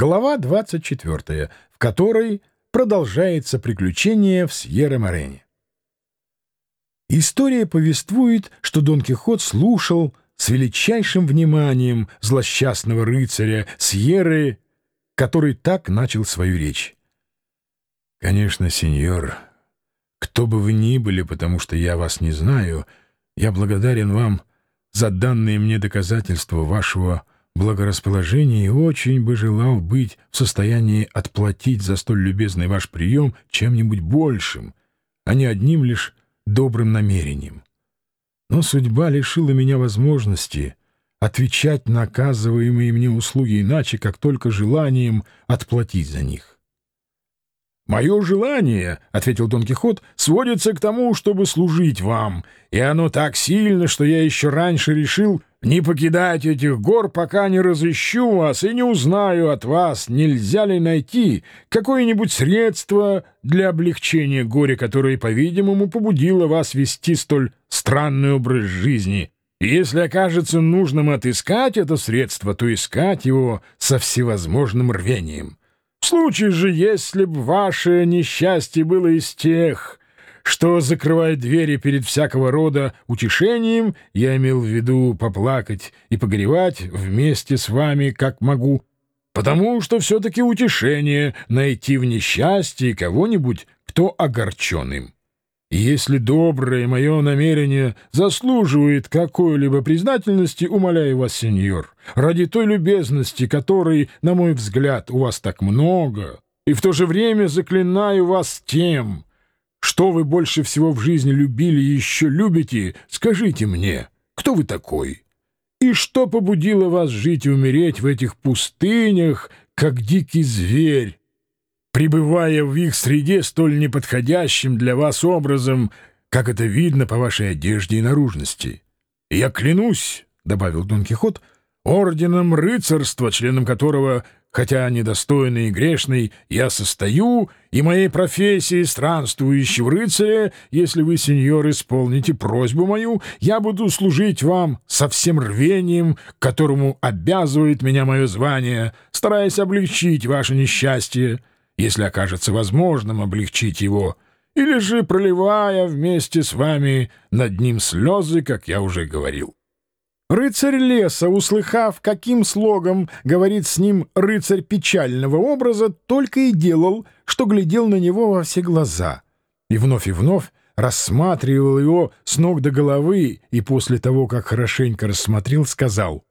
Глава 24, в которой продолжается приключение в Сьерра-Морене. История повествует, что Дон Кихот слушал с величайшим вниманием злосчастного рыцаря Сьерры, который так начал свою речь. «Конечно, сеньор, кто бы вы ни были, потому что я вас не знаю, я благодарен вам за данные мне доказательства вашего благорасположения и очень бы желал быть в состоянии отплатить за столь любезный ваш прием чем-нибудь большим, а не одним лишь добрым намерением. Но судьба лишила меня возможности отвечать на оказываемые мне услуги иначе, как только желанием отплатить за них. «Мое желание, — ответил Дон Кихот, — сводится к тому, чтобы служить вам, и оно так сильно, что я еще раньше решил не покидать этих гор, пока не разыщу вас и не узнаю от вас, нельзя ли найти какое-нибудь средство для облегчения горя, которое, по-видимому, побудило вас вести столь странный образ жизни. Если окажется нужным отыскать это средство, то искать его со всевозможным рвением». В случае же, если б ваше несчастье было из тех, что закрывает двери перед всякого рода утешением, я имел в виду поплакать и погревать вместе с вами, как могу, потому что все-таки утешение найти в несчастье кого-нибудь, кто огорчен им. Если доброе мое намерение заслуживает какой-либо признательности, умоляю вас, сеньор, ради той любезности, которой, на мой взгляд, у вас так много, и в то же время заклинаю вас тем, что вы больше всего в жизни любили и еще любите, скажите мне, кто вы такой? И что побудило вас жить и умереть в этих пустынях, как дикий зверь, пребывая в их среде столь неподходящим для вас образом, как это видно по вашей одежде и наружности. я клянусь, — добавил Дон Кихот, — орденом рыцарства, членом которого, хотя недостойный и грешный, я состою, и моей профессии странствующего рыцаря, если вы, сеньор, исполните просьбу мою, я буду служить вам со всем рвением, которому обязывает меня мое звание, стараясь облегчить ваше несчастье, если окажется возможным облегчить его, или же проливая вместе с вами над ним слезы, как я уже говорил. Рыцарь леса, услыхав, каким слогом говорит с ним рыцарь печального образа, только и делал, что глядел на него во все глаза, и вновь и вновь рассматривал его с ног до головы, и после того, как хорошенько рассмотрел, сказал,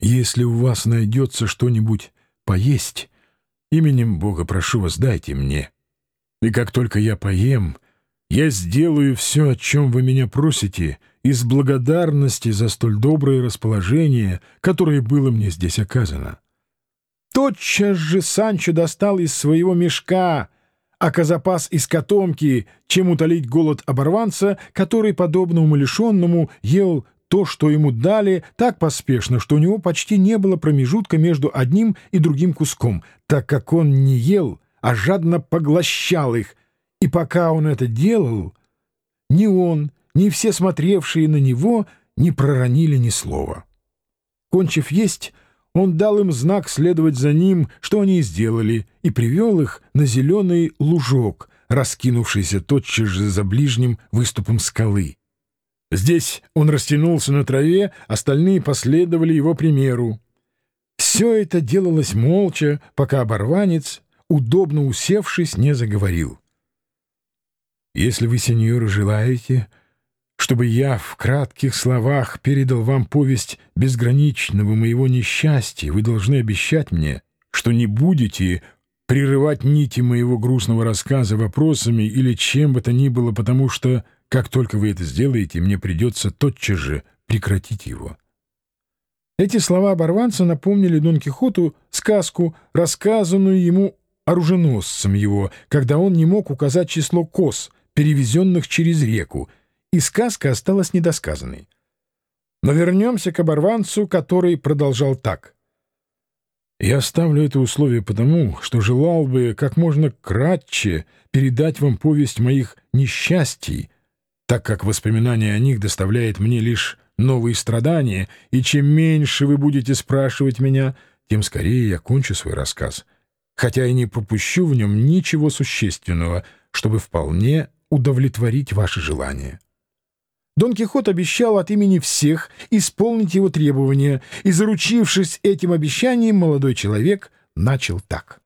«Если у вас найдется что-нибудь поесть, Именем Бога прошу вас, дайте мне. И как только я поем, я сделаю все, о чем вы меня просите, из благодарности за столь доброе расположение, которое было мне здесь оказано. Тотчас же Санчо достал из своего мешка аказапас из котомки, чем утолить голод оборванца, который, подобно умалишенному, ел то, что ему дали, так поспешно, что у него почти не было промежутка между одним и другим куском, так как он не ел, а жадно поглощал их, и пока он это делал, ни он, ни все смотревшие на него не проронили ни слова. Кончив есть, он дал им знак следовать за ним, что они и сделали, и привел их на зеленый лужок, раскинувшийся тотчас же за ближним выступом скалы. Здесь он растянулся на траве, остальные последовали его примеру. Все это делалось молча, пока оборванец, удобно усевшись, не заговорил. «Если вы, сеньор, желаете, чтобы я в кратких словах передал вам повесть безграничного моего несчастья, вы должны обещать мне, что не будете прерывать нити моего грустного рассказа вопросами или чем бы то ни было, потому что как только вы это сделаете, мне придется тотчас же прекратить его. Эти слова оборванца напомнили Дон Кихоту сказку, рассказанную ему оруженосцем его, когда он не мог указать число коз, перевезенных через реку, и сказка осталась недосказанной. Но вернемся к оборванцу, который продолжал так. «Я ставлю это условие потому, что желал бы как можно кратче передать вам повесть моих несчастий, так как воспоминание о них доставляет мне лишь новые страдания, и чем меньше вы будете спрашивать меня, тем скорее я кончу свой рассказ, хотя и не пропущу в нем ничего существенного, чтобы вполне удовлетворить ваши желания. Дон Кихот обещал от имени всех исполнить его требования, и, заручившись этим обещанием, молодой человек начал так.